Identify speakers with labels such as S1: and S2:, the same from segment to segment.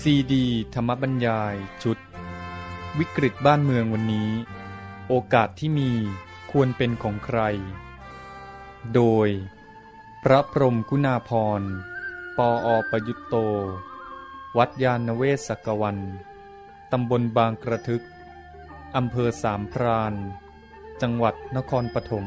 S1: ซีดี ธรรมบัญญาย ชุด วิกฤตบ้านเมืองวันนี้ โอกาสที่มีควรเป็นของใคร โดย พระพรมกุณาพร ปออประยุตโต วัดยาณเวศกวัน ตำบลบางกระทึก อำเภอสามพราน จังหวัดนครปฐม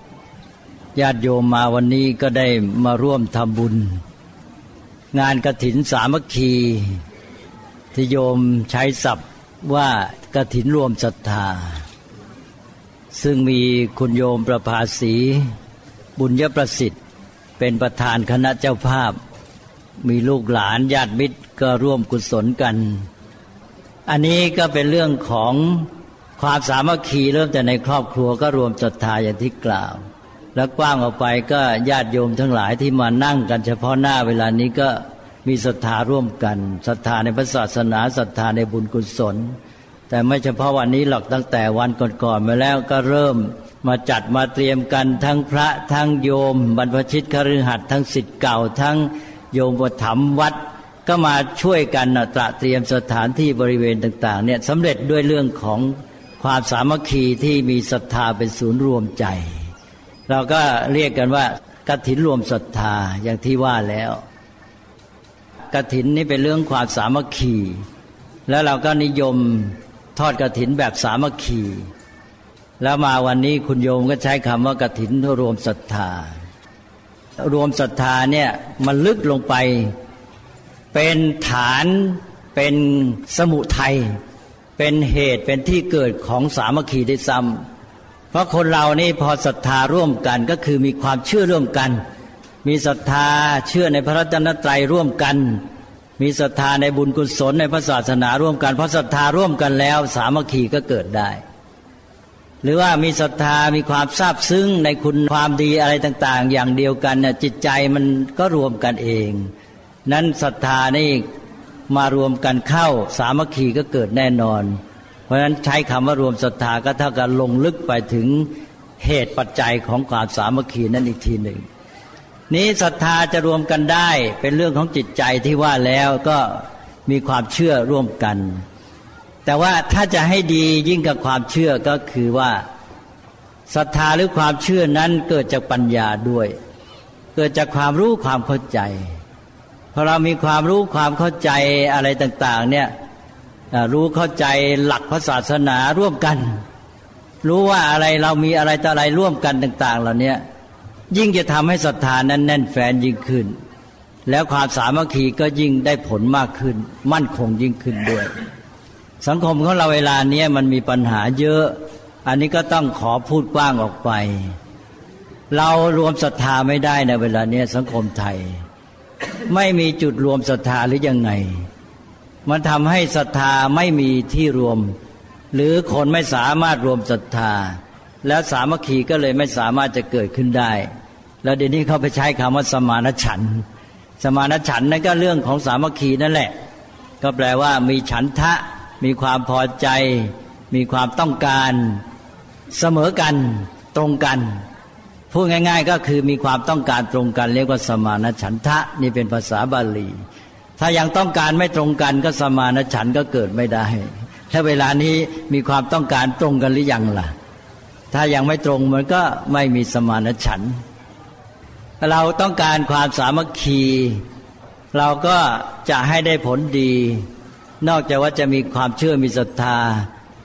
S1: ญาติ
S2: โยมมาวันนี้ก็ได้มาร่วมทำบุญ งานกระถินสามัคคีที่โยมใช้ศัพท์ว่ากระถินรวมศรัทธา ซึ่งมีคุณโยมประภาสี บุญยประสิทธิ์ เป็นประธานคณะเจ้าภาพ มีลูกหลานญาติมิตรก็ร่วมกุศลกัน อันนี้ก็เป็นเรื่องของความสามัคคีเริ่มแต่ในครอบครัวก็รวมศรัทธาอย่างที่กล่าว แล้วกว้างออกไปก็ญาติโยมทั้งหลายที่มานั่งกันเฉพาะหน้าเวลานี้ก็มีศรัทธาร่วมกันศรัทธาในพระศาสนาศรัทธาในบุญกุศล แต่ไม่เฉพาะวันนี้หรอกตั้งแต่วันก่อนๆมาแล้วก็เริ่มมาจัดมาเตรียมกันทั้งพระทั้งโยม บรรพชิตคฤหัสถ์ทั้งสิทธิ์เก่าทั้งโยมปถมวัด ก็มาช่วยกันตระเตรียมสถานที่บริเวณต่าง ๆ เนี่ยสำเร็จด้วยเรื่องของความสามัคคีที่มีศรัทธาเป็นศูนย์รวมใจ เราก็เรียกกันว่ากฐินรวมศรัทธาอย่างที่ว่าแล้วกฐินนี่เป็นเรื่องความสามัคคี แล้วเราก็นิยมทอดกฐินแบบสามัคคี แล้วมาวันนี้คุณโยมก็ใช้คำว่ากฐินรวมศรัทธา รวมศรัทธาเนี่ยมันลึกลงไป เป็นฐานเป็นสมุทัยเป็นเหตุเป็นที่เกิดของสามัคคีได้ซ้ำ เพราะคนเรานี่พอศรัทธาร่วมกันก็คือมีความเชื่อร่วมกัน มีศรัทธาเชื่อในพระรัตนตรัยร่วมกัน มีศรัทธาในบุญกุศลในพระศาสนาร่วมกันเพราะศรัทธาร่วมกันแล้ว สามัคคีก็เกิดได้ หรือว่ามีศรัทธามีความซาบซึ้งในคุณความดีอะไรต่าง ๆ อย่างเดียวกันเนี่ยจิตใจมันก็รวมกันเอง นั้นศรัทธานี่มารวมกันเข้าสามัคคีก็เกิดแน่นอน ราะฉะนั้นใช้คำว่ารวมศรัทธาก็เท่ากับลงลึกไปถึงเหตุปัจจัยของความสามัคคีนั่นอีกทีหนึ่ง นี้ศรัทธาจะรวมกันได้เป็นเรื่องของจิตใจที่ว่าแล้วก็มีความเชื่อร่วมกัน แต่ว่าถ้าจะให้ดียิ่งกับความเชื่อก็คือว่าศรัทธาหรือความเชื่อนั้นเกิดจากปัญญาด้วย เกิดจากความรู้ความเข้าใจพอเรามีความรู้ความเข้าใจอะไรต่าง ๆ เนี่ย รู้เข้าใจหลักพระศาสนาร่วมกัน รู้ว่าอะไรเรามีอะไรต่ออะไรร่วมกันต่าง ๆ เหล่านี้ยิ่งจะทำให้ศรัทธานั้นแน่นแฟนยิ่งขึ้น แล้วความสามัคคีก็ยิ่งได้ผลมากขึ้น มั่นคงยิ่งขึ้นด้วย สังคมของเราเวลานี้มันมีปัญหาเยอะ อันนี้ก็ต้องขอพูดกว้างออกไป เรารวมศรัทธาไม่ได้ในเวลานี้สังคมไทย ไม่มีจุดรวมศรัทธาหรือยังไง มันทำให้ศรัทธาไม่มีที่รวม หรือคนไม่สามารถรวมศรัทธา แล้วสามัคคีก็เลยไม่สามารถจะเกิดขึ้นได้ แล้วเดี๋ยวนี้เขาไปใช้คำว่าสมานฉัน สมานฉันนั่นก็เรื่องของสามัคคีนั่นแหละ ก็แปลว่ามีฉันทะ มีความพอใจ มีความต้องการเสมอกันตรงกันพูดง่าย ๆ ก็คือมีความต้องการตรงกันเรียกว่าสมานฉันทะนี่เป็นภาษาบาลี ถ้ายังต้องการไม่ตรงกันก็สมานฉันก็เกิดไม่ได้ ถ้าเวลานี้มีความต้องการตรงกันหรือยังล่ะ ถ้ายังไม่ตรงมันก็ไม่มีสมานฉัน เราต้องการความสามัคคี เราก็จะให้ได้ผลดี นอกจากว่าจะมีความเชื่อมีศรัทธา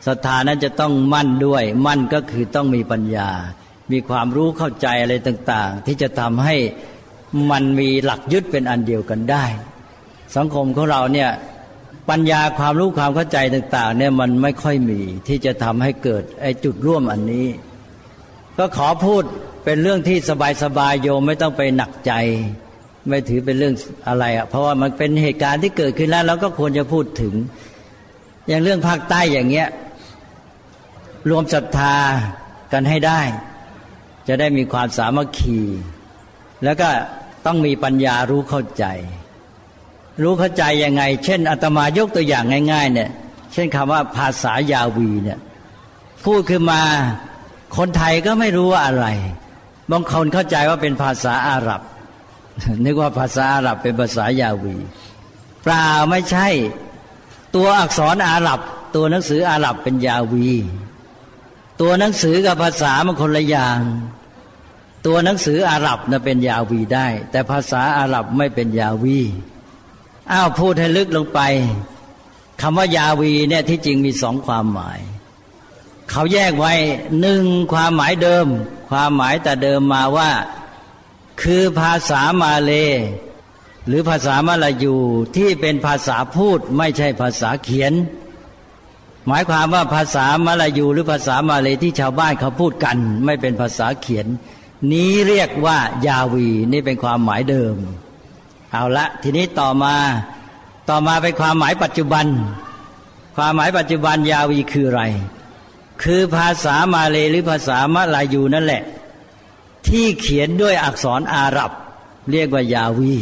S2: ศรัทธานั้นจะต้องมั่นด้วย มั่นก็คือต้องมีปัญญา มีความรู้เข้าใจอะไรต่าง ๆ ที่จะทำให้มันมีหลักยึดเป็นอันเดียวกันได้ สังคมของเราเนี่ยปัญญาความรู้ความเข้าใจต่าง ๆ เนี่ยมันไม่ค่อยมีที่จะทำให้เกิดไอ้จุดร่วมอันนี้ ก็ขอพูดเป็นเรื่องที่สบายๆโยมไม่ต้องไปหนักใจ ไม่ถือเป็นเรื่องอะไรอะ่ะเพราะว่ามันเป็นเหตุการณ์ที่เกิดขึ้นแล้วเราก็ควรจะพูดถึง อย่างเรื่องภาคใต้อย่างเงี้ยรวมศรัทธากันให้ได้ จะได้มีความสามัคคี แล้วก็ต้องมีปัญญารู้เข้าใจ รู้เข้าใจยังไง เช่นอาตมายกตัวอย่างง่าย ๆ เนี่ย เช่นคำว่าภาษายาวีเนี่ยพูดขึ้นมาคนไทยก็ไม่รู้ว่าอะไร บางคนเข้าใจว่าเป็นภาษาอาหรับ นึกว่าภาษาอาหรับเป็นภาษายาวี เปล่าไม่ใช่ ตัวอักษรอาหรับ ตัวหนังสืออาหรับเป็นยาวี ตัวหนังสือกับภาษามันคนละอย่าง ตัวหนังสืออาหรับนะเป็นยาวีได้ แต่ภาษาอาหรับไม่เป็นยาวี อ้าวพูดให้ลึกลงไปคำว่ายาวีเนี่ยที่จริงมีสองความหมาย เขาแยกไว้หนึ่งความหมายเดิม ความหมายแต่เดิมมาว่า คือภาษามาเล หรือภาษามาลายูที่เป็นภาษาพูดไม่ใช่ภาษาเขียน หมายความว่าภาษามาลายูหรือภาษามาเลที่ชาวบ้านเขาพูดกัน ไม่เป็นภาษาเขียน นี้เรียกว่ายาวีนี่เป็นความหมายเดิม เอาละทีนี้ต่อมาต่อมาเป็นความหมายปัจจุบัน ความหมายปัจจุบันยาวีคืออะไร คือภาษามาเลยหรือภาษามลายูนั่นแหละ ที่เขียนด้วยอักษรอาหรับ เรียกว่ายาวี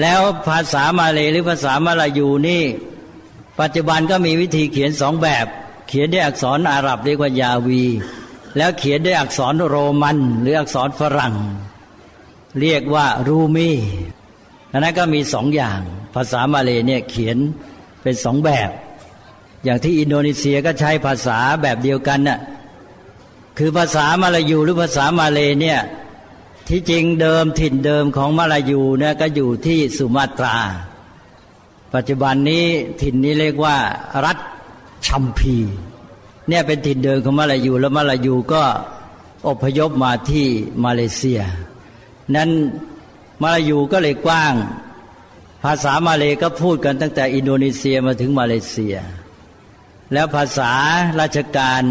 S2: แล้วภาษามาเลยหรือภาษามลายูนี่ ปัจจุบันก็มีวิธีเขียนสองแบบ เขียนด้วยอักษรอาหรับ เรียกว่ายาวี แล้วเขียนด้วยอักษรโรมัน หรืออักษรฝรั่ง เรียกว่ารูมี อันนั้นก็มีสองอย่าง ภาษามาเลเนี่ยเขียนเป็นสองแบบ อย่างที่อินโดนีเซียก็ใช้ภาษาแบบเดียวกันน่ะคือภาษามาลายูหรือภาษามาเลเนี่ยที่จริงเดิมถิ่นเดิมของมาลายูเนี่ยก็อยู่ที่สุมาตรา ปัจจุบันนี้ถิ่นนี้เรียกว่า รัฐชัมพี เนี่ยเป็นถิ่นเดิมของมาลายูแล้วมาลายูก็อพยพมาที่มาเลเซีย นั้น มาลายูก็เลยกว้าง ภาษามาเลก็พูดกันตั้งแต่อินโดนีเซียมาถึงมาเลเซีย แล้วภาษาราชการ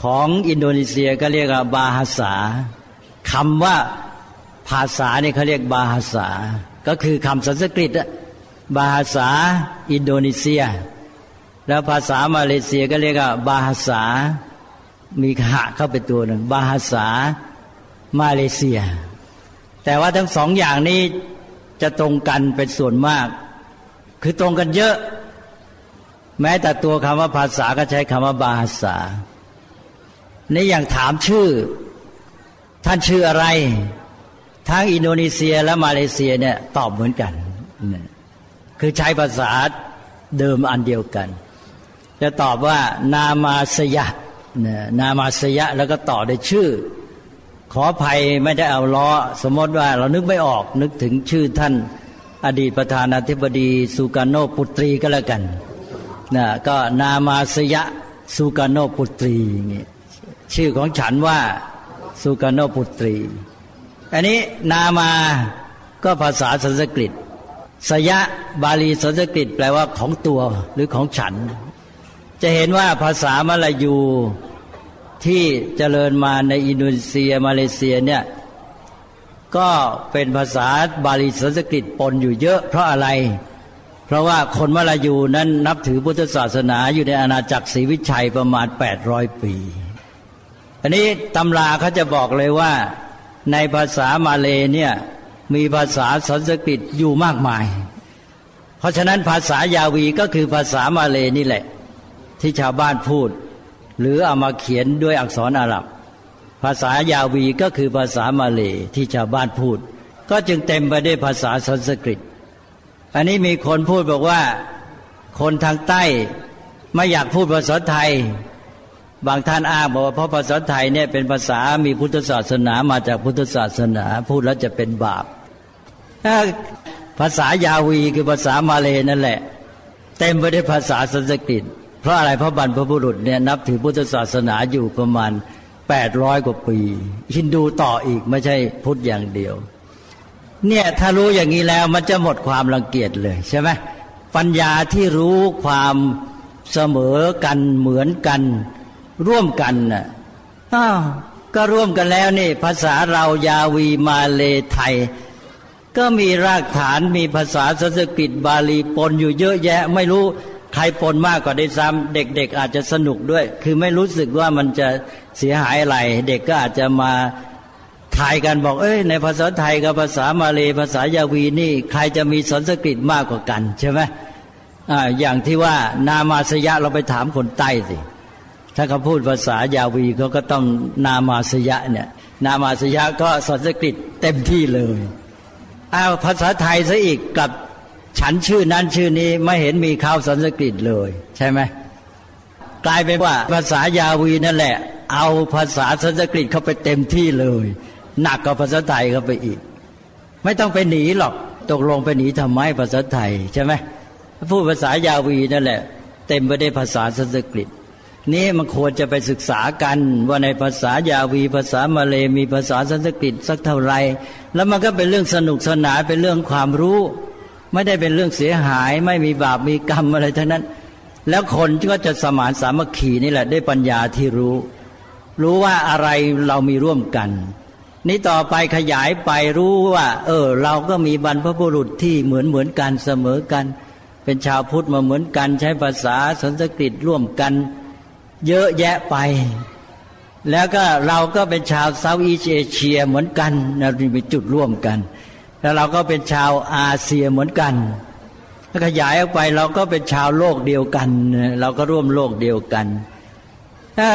S2: ของอินโดนีเซียก็เรียกว่าบาฮาษาคำว่าภาษาเนี่ยเขาเรียกบาฮาษา ก็คือคำสันสกฤตบาฮาษาอินโดนีเซีย แล้วภาษามาเลเซียก็เรียกว่าบาฮาษามีขะเข้าไปตัวหนึ่งบาฮาษามาเลเซีย แต่ว่าทั้งสองอย่างนี้จะตรงกันเป็นส่วนมาก คือตรงกันเยอะ แม้แต่ตัวคำว่าภาษาก็ใช้คำว่าบาษาในอย่างถามชื่อ ท่านชื่ออะไร ทั้งอินโดนีเซียและมาเลเซียเนี่ยตอบเหมือนกัน คือใช้ภาษาเดิมอันเดียวกัน จะตอบว่านามาสยะนามาสยะแล้วก็ต่อด้วยชื่อ ขออภัยไม่ได้เอาล้อ สมมติว่าเรานึกไม่ออกนึกถึงชื่อท่านอดีตประธานาธิบดีสุกาโนปุตรีก็แล้วกันนะก็นามาสยะสุกาโนปุตรีนี่ชื่อของฉันว่าสุกาโนปุตรี อันนี้นามาก็ภาษาสันสกฤต สยะบาลีสันสกฤตแปลว่าของตัวหรือของฉัน จะเห็นว่าภาษามลายู ที่เจริญมาในอินโดนีเซียมาเลเซียเนี่ยก็เป็นภาษาบาลีสันสกฤตปนอยู่เยอะเพราะอะไร เพราะว่าคนมาลายูนั้นนับถือพุทธศาสนาอยู่ในอาณาจักรศรีวิชัยประมาณ 800 ปี อันนี้ตำราเขาจะบอกเลยว่าในภาษามาเลเนี่ยมีภาษาสันสกฤตอยู่มากมาย เพราะฉะนั้นภาษายาวีก็คือภาษามาเลนี่แหละ ที่ชาวบ้านพูด หรือเอามาเขียนด้วยอักษรอาหรับ ภาษายาวีก็คือภาษามาเลที่ชาวบ้านพูด ก็จึงเต็มไปด้วยภาษาสันสกฤต อันนี้มีคนพูดบอกว่า คนทางใต้ไม่อยากพูดภาษาไทย บางท่านอ้างบอกว่าเพราะภาษาไทยเนี่ยเป็นภาษามีพุทธศาสนามาจากพุทธศาสนาพูดแล้วจะเป็นบาปภาษายาวีคือภาษามาเลยนั่นแหละ เต็มไปด้วยภาษาสันสกฤต ราะอะไรพระบรรพบุรุษเนี่ยนับถือพุทธศาสนาอยู่ประมาณแปดร้อยกว่าปี ฮินดูต่ออีกไม่ใช่พุทธอย่างเดียว เนี่ยถ้ารู้อย่างนี้แล้วมันจะหมดความรังเกียจเลยใช่ไหมปัญญาที่รู้ความเสมอกันเหมือนกัน ร่วมกันน่ะอ้าวก็ร่วมกันแล้วนี่ ภาษาเรายาวีมาเลไทย ก็มีรากฐานมีภาษาสันสกฤตบาลีปนอยู่เยอะแยะไม่รู้ ใครปนมากกว่าได้ซ้ำเด็ก ๆ อาจจะสนุกด้วย คือไม่รู้สึกว่ามันจะเสียหายอะไร เด็กก็อาจจะมาทายกันบอก เอ้ย ในภาษาไทยกับภาษามาเลภาษายาวีนี่ ใครจะมีสันสกฤตมากกว่ากันใช่ไหมอ่าอย่างที่ว่านามาสยะเราไปถามคนใต้สิถ้าเขาพูดภาษายาวีเขาก็ต้องนามาสยะเนี่ยนามาสยะก็สันสกฤตเต็มที่เลยอ้าวภาษาไทยซะอีกกับ ฉันชื่อนั้นชื่อนี้ไม่เห็นมีข้าวสันสกฤตเลย ใช่ไหมกลายเป็นว่าภาษายาวีนั่นแหละ เอาภาษาสันสกฤตเข้าไปเต็มที่เลย หนักกว่าภาษาไทยเข้าไปอีก ไม่ต้องไปหนีหรอกตกลงไปหนีทำไมภาษาไทยใช่ไหมพูดภาษายาวีนั่นแหละ เต็มไปด้วยภาษาสันสกฤตนี้มันควรจะไปศึกษากันว่าในภาษายาวีภาษามาเลมีภาษาสันสกฤตสักเท่าไหร่แล้วมันก็เป็นเรื่องสนุกสนานเป็นเรื่องความรู้ ไม่ได้เป็นเรื่องเสียหาย ไม่มีบาปมีกรรมอะไรทั้งนั้น แล้วคนก็จะสมานสามัคคีนี่แหละได้ปัญญาที่รู้ รู้ว่าอะไรเรามีร่วมกัน นี้ต่อไปขยายไปรู้ว่า เออ เราก็มีบรรพบุรุษที่เหมือนเหมือนกันเสมอกัน เป็นชาวพุทธมาเหมือนกันใช้ภาษาสันสกฤตร่วมกัน เยอะแยะไปแล้วก็เราก็เป็นชาวเซาท์อีสเอเชียเหมือนกันเรามีจุดร่วมกัน แล้วเราก็เป็นชาวอาเซียเหมือนกันถ้าขยายออกไปเราก็เป็นชาวโลกเดียวกัน เราก็ร่วมโลกเดียวกัน ถ้า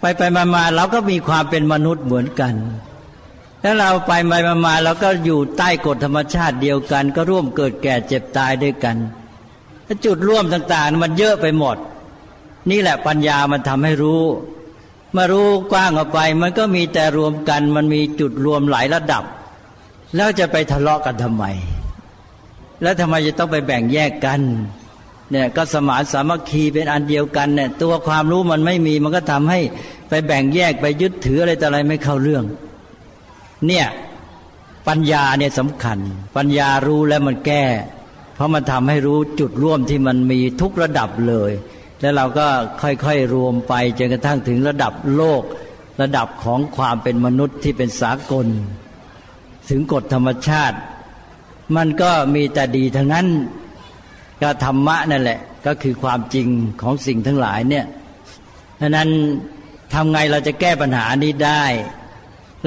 S2: ไปไปมามาเราก็มีความเป็นมนุษย์เหมือนกันถ้าเราไปไปมามาเราก็อยู่ใต้กฎธรรมชาติเดียวกัน ก็ร่วมเกิดแก่เจ็บตายด้วยกันจุดร่วมต่างๆ มันเยอะไปหมด นี่แหละปัญญามันทำให้รู้มารู้กว้างออกไป มันก็มีแต่รวมกัน มันมีจุดรวมหลายระดับ แล้วจะไปทะเลาะกันทำไม แล้วทำไมจะต้องไปแบ่งแยกกันเนี่ยก็สมานสามัคคีเป็นอันเดียวกันเนี่ยตัวความรู้มันไม่มีมันก็ทำให้ไปแบ่งแยกไปยึดถืออะไรแต่อะไรไม่เข้าเรื่อง เนี่ยปัญญาเนี่ยสำคัญ ปัญญารู้แล้วมันแก้ เพราะมันทำให้รู้จุดร่วมที่มันมีทุกระดับเลย แล้วเราก็ค่อยๆรวมไปจนกระทั่งถึงระดับโลก ระดับของความเป็นมนุษย์ที่เป็นสากล ถึงกฎธรรมชาติ มันก็มีแต่ดีทั้งนั้นก็ธรรมะนั่นแหละ ก็คือความจริงของสิ่งทั้งหลายเนี่ยดังนั้นทำไงเราจะแก้ปัญหานี้ได้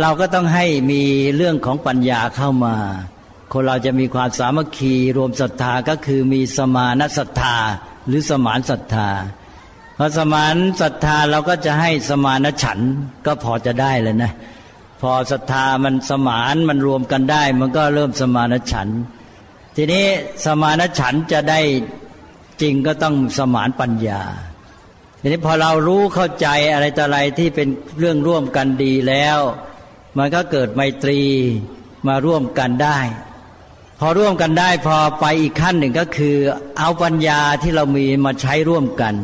S2: เราก็ต้องให้มีเรื่องของปัญญาเข้ามา คนเราจะมีความสามัคคีรวมศรัทธาก็คือมีสมานศรัทธาหรือสมานศรัทธาพอสมานศรัทธาเราก็จะให้สมานฉันก็พอจะได้เลยนะ พอศรัทธามันสมานมันรวมกันได้ มันก็เริ่มสมานฉัน ทีนี้สมานฉันจะได้จริงก็ต้องสมานปัญญา ทีนี้พอเรารู้เข้าใจอะไรต่ออะไรที่เป็นเรื่องร่วมกันดีแล้ว มันก็เกิดไมตรีมาร่วมกันได้ พอร่วมกันได้พอไปอีกขั้นหนึ่งก็คือ เอาปัญญาที่เรามีมาใช้ร่วมกัน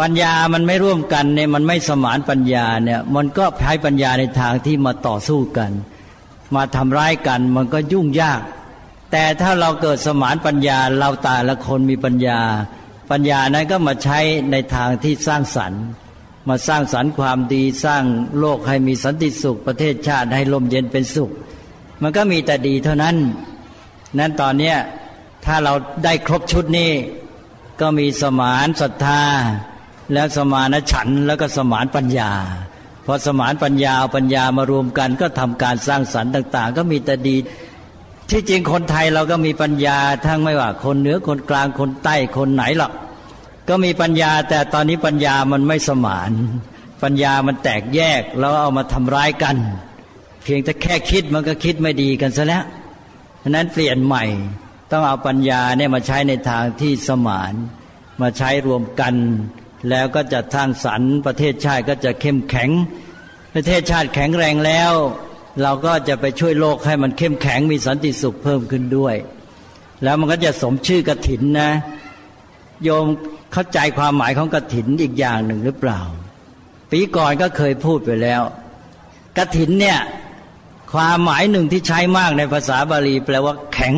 S2: ปัญญามันไม่ร่วมกันเนี่ยมันไม่สมานปัญญาเนี่ยมันก็ใช้ปัญญาในทางที่มาต่อสู้กัน มาทำร้ายกันมันก็ยุ่งยาก แต่ถ้าเราเกิดสมานปัญญาเราตาละคนมีปัญญา ปัญญานั้นก็มาใช้ในทางที่สร้างสรรค์ มาสร้างสรรค์ความดีสร้างโลกให้มีสันติสุข ประเทศชาติให้ลมเย็นเป็นสุข มันก็มีแต่ดีเท่านั้น นั้นตอนเนี้ยถ้าเราได้ครบชุดนี้ก็มีสมานศรัทธา แล้วสมานฉันแล้วก็สมานปัญญาพอสมานปัญญาเอาปัญญามารวมกันก็ทำการสร้างสรรค์ต่าง ๆ ก็มีแต่ดี ที่จริงคนไทยเราก็มีปัญญาทั้งไม่ว่า คนเหนือคนกลางคนใต้คนไหนหรอกก็มีปัญญาแต่ตอนนี้ปัญญามันไม่สมาน ปัญญามันแตกแยกแล้วเอามาทำร้ายกัน เพียงแต่แค่คิดมันก็คิดไม่ดีกันซะแล้วฉะนั้นเปลี่ยนใหม่ต้องเอาปัญญาเนี่ยมาใช้ในทางที่สมาน มาใช้รวมกัน แล้วก็จะสร้างสรรค์ประเทศชาติก็จะเข้มแข็ง ประเทศชาติแข็งแรงแล้ว เราก็จะไปช่วยโลกให้มันเข้มแข็งมีสันติสุขเพิ่มขึ้นด้วย แล้วมันก็จะสมชื่อกระถินนะ โยมเข้าใจความหมายของกระถินอีกอย่างหนึ่งหรือเปล่า ปีก่อนก็เคยพูดไปแล้วกระถินเนี่ยความหมายหนึ่งที่ใช้มากในภาษาบาลีแปลว่า แข็ง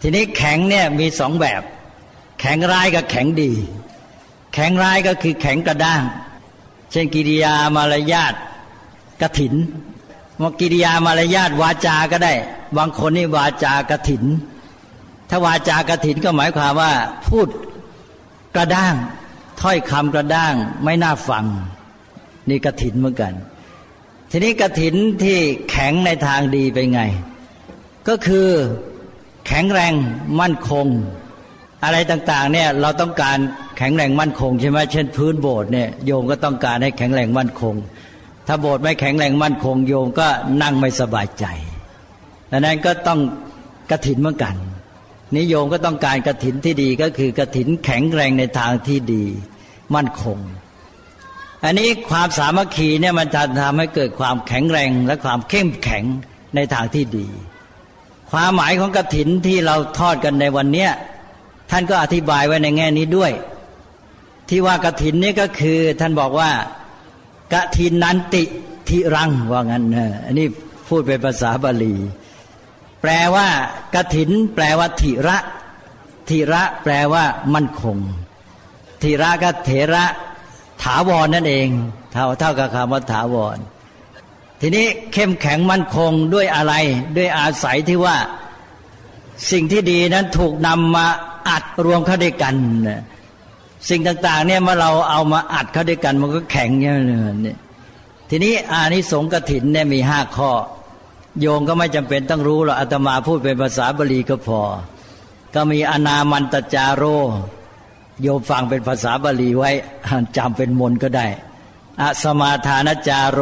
S2: ทีนี้แข็งเนี่ยมีสองแบบ แข็งร้ายกับแข็งดี แข็งร้ายก็คือแข็งกระด้าง เช่นกิริยามารยาทกระถินมากิริยามารยาทวาจาก็ได้ บางคนนี่วาจากระถิน ถ้าวาจากระถินก็หมายความว่า พูดกระด้าง ถ้อยคำกระด้างไม่น่าฟัง นี่กระถินเหมือนกัน ทีนี้กระถินที่แข็งในทางดีเป็นไง ก็คือแข็งแรงมั่นคง อะไรต่างๆเนี่ยเราต้องการ แข็งแรงมั่นคงใช่ไหมเช่นพื้นโบสถ์เนี่ยโยมก็ต้องการให้แข็งแรงมั่นคง ถ้าโบสถ์ไม่แข็งแรงมั่นคง โยมก็นั่งไม่สบายใจดังนั้นก็ต้องกระถินเหมือนกันนิยมก็ต้องการกระถินที่ดีก็คือกระถินแข็งแรงในทางที่ดีมั่นคง อันนี้ความสามัคคีเนี่ยมันจะทำให้เกิดความแข็งแรงและความเข้มแข็งในทางที่ดี ความหมายของกระถินที่เราทอดกันในวันเนี้ยท่านก็อธิบายไว้ในแง่นี้ด้วย ที่ว่ากระถินนี่ก็คือ ท่านบอกว่ากระถินนันติทิรังว่างั้นนะอันนี้พูดเป็นภาษาบาลี แปลว่ากระถิน แปลว่าทิระทิระแปลว่ามั่นคงทิระก็เถระถาวรนั่นเอง เท่าเท่ากับคำว่าถาวร ทีนี้เข้มแข็งมั่นคงด้วยอะไร ด้วยอาศัยที่ว่าสิ่งที่ดีนั้นถูกนำมาอัดรวมเข้าด้วยกัน สิ่งต่าง ๆ เนี่ยเมื่อเราเอามาอัดเข้าด้วยกัน มันก็แข็งอย่างนี้ทีนี้อานิสงส์กถินเนี่ยมีห้าข้อ โยงก็ไม่จำเป็นต้องรู้หรอกอาตมาพูดเป็นภาษาบาลีก็พอ ก็มีอนามันตจาโร โยมฟังเป็นภาษาบาลีไว้จำเป็นมนก็ได้อสมาทานจาโร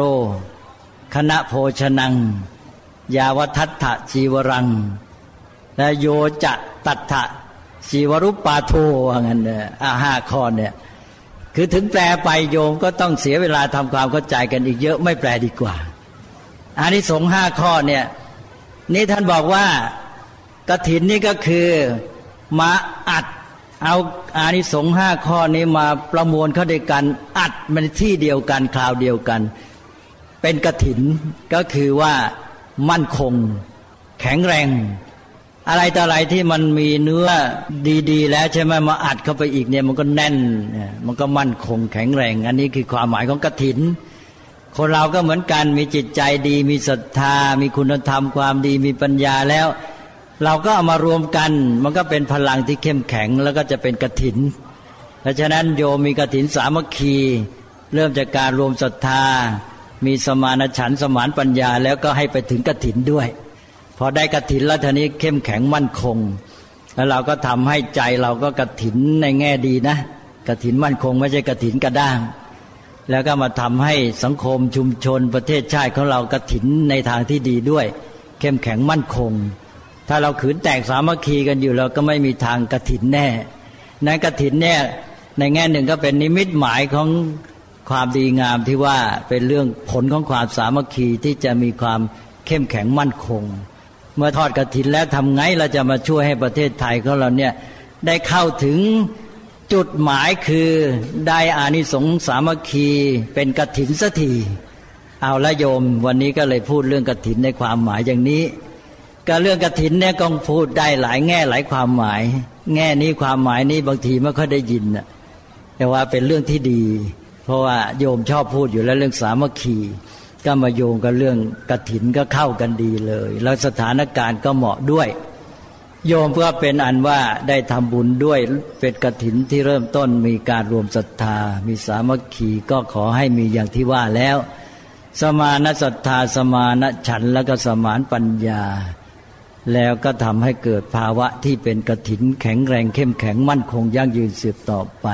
S2: คณะโภชนัง ยาวทัตถะชีวรัง และโยจะตัตถะ ชีวรุปปาโทว่างั้นเนี่ยอาห้าข้อเนี่ย คือถึงแปลไปโยมก็ต้องเสียเวลาทำความเข้าใจกันอีกเยอะไม่แปลดีกว่าอันนี้สงห้าข้อเนี่ย นี่ท่านบอกว่ากระถินนี่ก็คือมาอัดเอาอานิสงส์ห้าข้อนี้มาประมวลเข้าด้วยกัน อัดมันที่เดียวกันคราวเดียวกัน เป็นกระถินก็คือว่ามั่นคง แข็งแรง อะไรต่ออะไรที่มันมีเนื้อดีๆ แล้วใช่ไหมมาอัดเข้าไปอีกเนี่ยมันก็แน่น มันก็มั่นคงแข็งแรง อันนี้คือความหมายของกระถิน คนเราก็เหมือนกันมีจิตใจดี มีศรัทธา มีคุณธรรมความดีมีปัญญาแล้ว เราก็เอามารวมกัน มันก็เป็นพลังที่เข้มแข็งแล้วก็จะเป็นกระถิน เพราะฉะนั้นโยมมีกระถินสามัคคี เริ่มจากการรวมศรัทธา มีสมานฉันสมานปัญญาแล้วก็ให้ไปถึงกระถินด้วย อได้กระถินแล้วทีนี้เข้มแข็งมั่นคง แล้วเราก็ทำให้ใจเราก็กระถินในแง่ดีนะกระถินมั่นคงไม่ใช่กระถินกระด้าง แล้วก็มาทำให้สังคมชุมชนประเทศชาติของเรากระถินในทางที่ดีด้วย เข้มแข็งมั่นคง ถ้าเราขืนแตกสามัคคีกันอยู่เราก็ไม่มีทางกระถินแน่ในกระถินเนี่ยในแง่หนึ่งก็เป็นนิมิตหมายของความดีงามที่ว่าเป็นเรื่องผลของความสามัคคีที่จะมีความเข้มแข็งมั่นคง เมื่อทอดกระถินแล้วทำไงเราจะมาช่วยให้ประเทศไทยของเราเนี่ยได้เข้าถึงจุดหมายคือได้อานิสงส์สามัคคีเป็นกระถินสักทีเอาละโยม วันนี้ก็เลยพูดเรื่องกระถินในความหมายอย่างนี้ก็เรื่องกระถินเนี่ยก็พูดได้หลายแง่หลายความหมาย แง่นี้ความหมายนี้บางทีไม่ค่อยได้ยินแต่ว่าเป็นเรื่องที่ดี เพราะว่าโยมชอบพูดอยู่แล้วเรื่องสามัคคี ก็มาโยงกับเรื่องกระถินก็เข้ากันดีเลย แล้วสถานการณ์ก็เหมาะด้วย โยมเพื่อเป็นอันว่าได้ทำบุญด้วยเป็นกระถินที่เริ่มต้นมีการรวมศรัทธา มีสามัคคีก็ขอให้มีอย่างที่ว่าแล้ว สมานศรัทธาสมานฉันแล้วก็สมานปัญญา แล้วก็ทำให้เกิดภาวะที่เป็นกระถินแข็งแรงเข้มแข็งมั่นคงยั่งยืนสืบต่อไป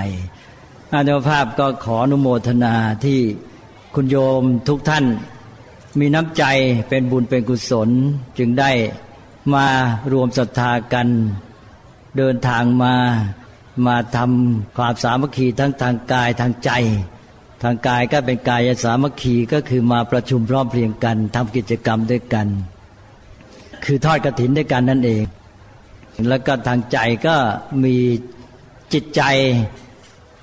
S2: อาจารย์ภาพก็ขออนุโมทนาที่ คุณโยมทุกท่านมีน้ำใจเป็นบุญเป็นกุศลจึงได้มารวมศรัทธากัน เดินทางมามาทำความสามัคคีทั้งทางกายทางใจ ทางกายก็เป็นกายสามัคคีก็คือมาประชุมพร้อมเพรียงกันทำกิจกรรมด้วยกัน คือทอดกระถินด้วยกันนั่นเอง แล้วก็ทางใจก็มีจิตใจ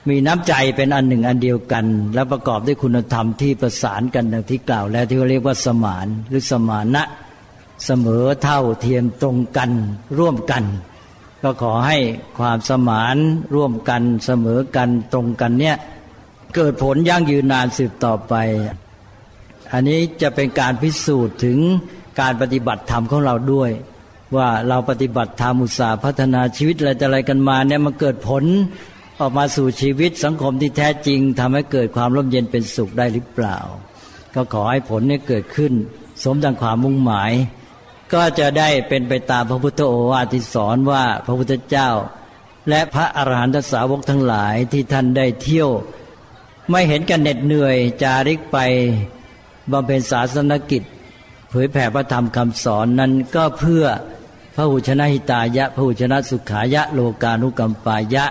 S2: มีน้ำใจเป็นอันหนึ่งอันเดียวกัน และประกอบด้วยคุณธรรมที่ประสานกันดังที่กล่าวแล้วที่เขาเรียกว่าสมานหรือสมานะเสมอเท่าเทียมตรงกันร่วมกัน ก็ขอให้ความสมานร่วมกันเสมอกันตรงกันเนี่ยเกิดผลยั่งยืนนานสืบต่อไป อันนี้จะเป็นการพิสูจน์ถึงการปฏิบัติธรรมของเราด้วย ว่าเราปฏิบัติธรรมอุตสาหพัฒนาชีวิตอะไรแต่อะไรกันมาเนี่ยมันเกิดผล ออกมาสู่ชีวิตสังคมที่แท้จริงทำให้เกิดความร่มเย็นเป็นสุขได้หรือเปล่า ก็ขอให้ผลนี้เกิดขึ้น สมดังความมุ่งหมาย ก็จะได้เป็นไปตามพระพุทธโอวาทที่สอนว่าพระพุทธเจ้า และพระอรหันตสาวกทั้งหลายที่ท่านได้เที่ยว ไม่เห็นกันเหน็ดเหนื่อยจาริกไปบำเพ็ญศาสนกิจ เผยแผ่พระธรรมคำสอนนั้นก็เพื่อพระหุชนะหิตายะพระหุชนะสุขายะโลกานุกรรมปายะ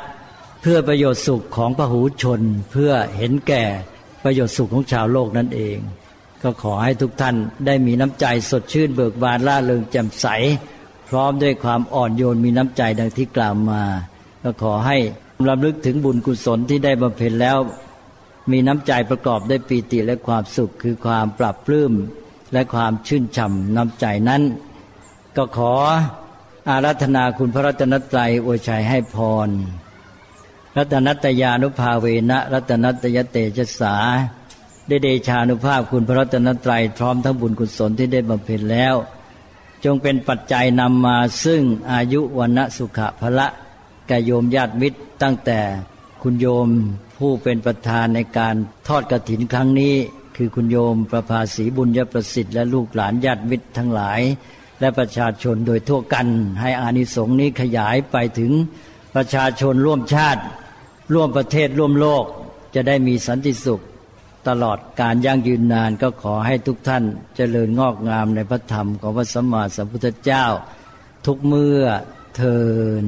S2: พื่อประโยชน์สุขของพหูชนเพื่อเห็นแก่ประโยชน์สุขของชาวโลกนั่นเอง ก็ขอให้ทุกท่านได้มีน้ำใจสดชื่นเบิกบานล่าเริงแจ่มใส พร้อมด้วยความอ่อนโยนมีน้ำใจดังที่กล่าวมา ก็ขอให้รำลึกถึงบุญกุศลที่ได้บำเพ็ญแล้ว มีน้ำใจประกอบด้วยปีติและความสุขคือความปรับปลื้มและความชื่นช่ำน้ำใจนั้น ก็ขออารัธนาคุณพระรัตนตรัยอวยชัยให้พร รัตนัตยานุภาเวนะรัตนัตยเตชะสาได้เดชานุภาพคุณพระรัตนตรัยพร้อมทั้งบุญกุศลที่ได้บำเพ็ญแล้ว จงเป็นปัจจัยนำมาซึ่งอายุวันสุขะพละกโยมญาติมิตรตั้งแต่คุณโยมผู้เป็นประธานในการทอดกระถินครั้งนี้ คือคุณโยมประภาสีบุญยประสิทธิ์และลูกหลานญาติมิตรทั้งหลาย และประชาชนโดยทั่วกัน ให้อานิสงส์นี้ขยายไปถึงประชาชนร่วมชาติ ร่วมประเทศร่วมโลกจะได้มีสันติสุข ตลอดการยั่งยืนนานก็ขอให้ทุกท่านเจริญงอกงามในพระธรรมของพระสัมมาสัมพุทธเจ้า ทุกเมื่อเทิน